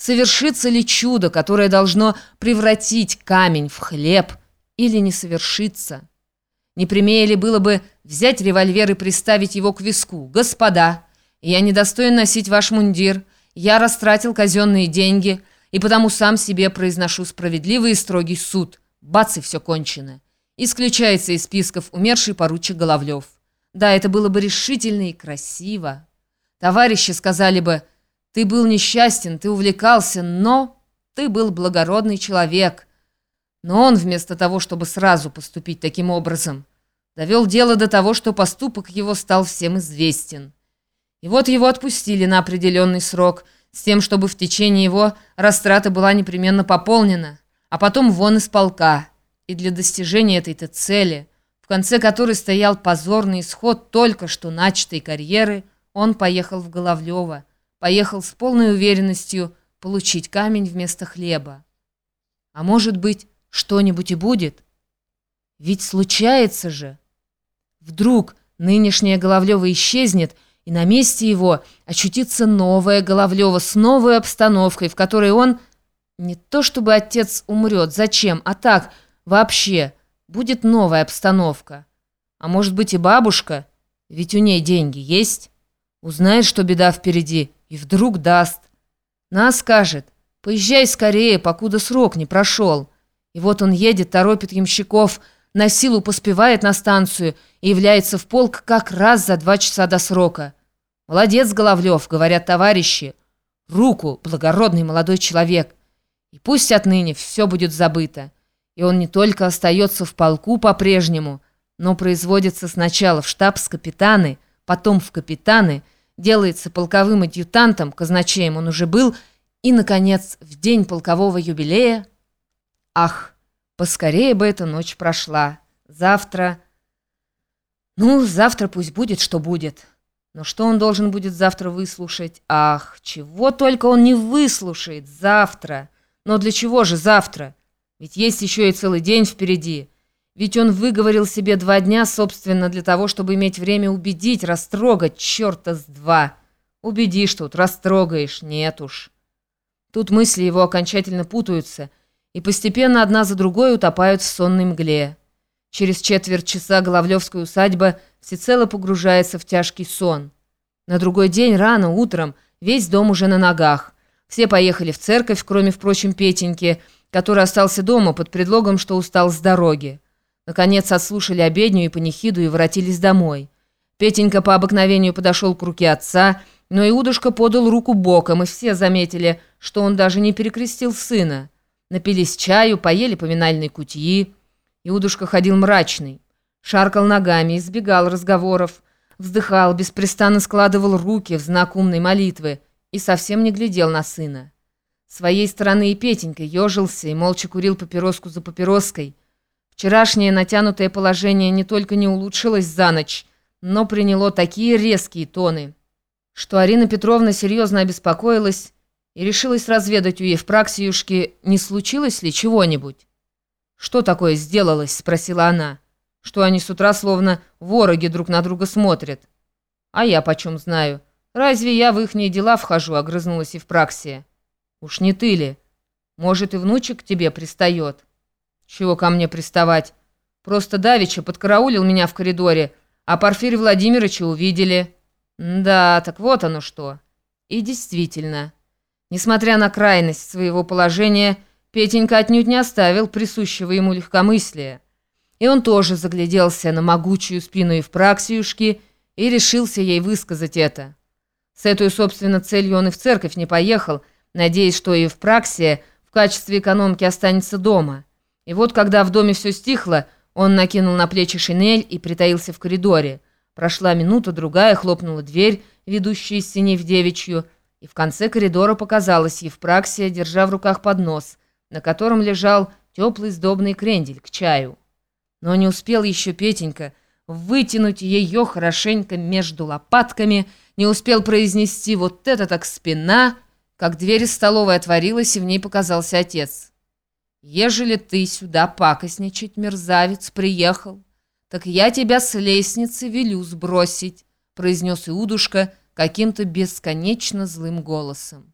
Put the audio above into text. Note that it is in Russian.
Совершится ли чудо, которое должно превратить камень в хлеб, или не совершится? Не примее ли было бы взять револьвер и приставить его к виску? «Господа, я недостоин носить ваш мундир, я растратил казенные деньги, и потому сам себе произношу справедливый и строгий суд. Бац, и все кончено. Исключается из списков умерший поручик Головлев. Да, это было бы решительно и красиво. Товарищи сказали бы, ты был несчастен, ты увлекался, но ты был благородный человек. Но он вместо того, чтобы сразу поступить таким образом, довел дело до того, что поступок его стал всем известен. И вот его отпустили на определенный срок, с тем, чтобы в течение его растрата была непременно пополнена, а потом вон из полка. И для достижения этой-то цели, в конце которой стоял позорный исход только что начатой карьеры, он поехал в Головлево, поехал с полной уверенностью получить камень вместо хлеба. А может быть, что-нибудь и будет? Ведь случается же. Вдруг нынешняя Головлева исчезнет, и на месте его очутится новая Головлева с новой обстановкой, в которой он... Не то чтобы отец умрет, зачем, а так, вообще, будет новая обстановка. А может быть и бабушка, ведь у ней деньги есть. Узнает, что беда впереди, и вдруг даст. Нас скажет, поезжай скорее, покуда срок не прошел. И вот он едет, торопит ямщиков, на силу поспевает на станцию и является в полк как раз за два часа до срока. «Молодец, Головлев», — говорят товарищи. «Руку, благородный молодой человек». И пусть отныне все будет забыто. И он не только остается в полку по-прежнему, но производится сначала в штабс-капитаны, потом в капитаны, делается полковым адъютантом, казначеем он уже был, и, наконец, в день полкового юбилея... Ах! Поскорее бы эта ночь прошла. Завтра... Ну, завтра пусть будет, что будет. Но что он должен будет завтра выслушать? Ах, чего только он не выслушает завтра. Но для чего же завтра? Ведь есть еще и целый день впереди. Ведь он выговорил себе два дня, собственно, для того, чтобы иметь время убедить, растрогать, черта с два. Убедишь тут, растрогаешь, нет уж. Тут мысли его окончательно путаются — и постепенно одна за другой утопают в сонной мгле. Через четверть часа Головлевская усадьба всецело погружается в тяжкий сон. На другой день рано утром весь дом уже на ногах. Все поехали в церковь, кроме, впрочем, Петеньки, который остался дома под предлогом, что устал с дороги. Наконец отслушали обедню и панихиду и воротились домой. Петенька по обыкновению подошел к руке отца, но Иудушка подал руку боком, и все заметили, что он даже не перекрестил сына. Напились чаю, поели поминальной кутьи. Иудушка ходил мрачный, шаркал ногами, избегал разговоров, вздыхал, беспрестанно складывал руки в знак умной молитвы и совсем не глядел на сына. С своей стороны и Петенька ежился и молча курил папироску за папироской. Вчерашнее натянутое положение не только не улучшилось за ночь, но приняло такие резкие тоны, что Арина Петровна серьезно обеспокоилась и решилась разведать у Евпраксиюшки, не случилось ли чего-нибудь. «Что такое сделалось?» — спросила она. «Что они с утра словно вороги друг на друга смотрят?» «А я почем знаю? Разве я в ихние дела вхожу?» — огрызнулась Евпраксия. «Уж не ты ли? Может, и внучек к тебе пристает?» «Чего ко мне приставать? Просто Давича подкараулил меня в коридоре, а Порфирь Владимировича увидели». «Да, так вот оно что». И действительно... Несмотря на крайность своего положения, Петенька отнюдь не оставил присущего ему легкомыслия. И он тоже загляделся на могучую спину Евпраксиюшки и решился ей высказать это. С этой, собственно, целью он и в церковь не поехал, надеясь, что Евпраксия в качестве экономки останется дома. И вот, когда в доме все стихло, он накинул на плечи шинель и притаился в коридоре. Прошла минута, другая, хлопнула дверь, ведущая из синей в девичью, и в конце коридора показалась Евпраксия, держа в руках поднос, на котором лежал теплый сдобный крендель к чаю. Но не успел еще Петенька вытянуть ее хорошенько между лопатками, не успел произнести «вот это так спина», как дверь из столовой отворилась, и в ней показался отец. «Ежели ты сюда пакостничать, мерзавец, приехал, так я тебя с лестницы велю сбросить», произнес Иудушка, каким-то бесконечно злым голосом.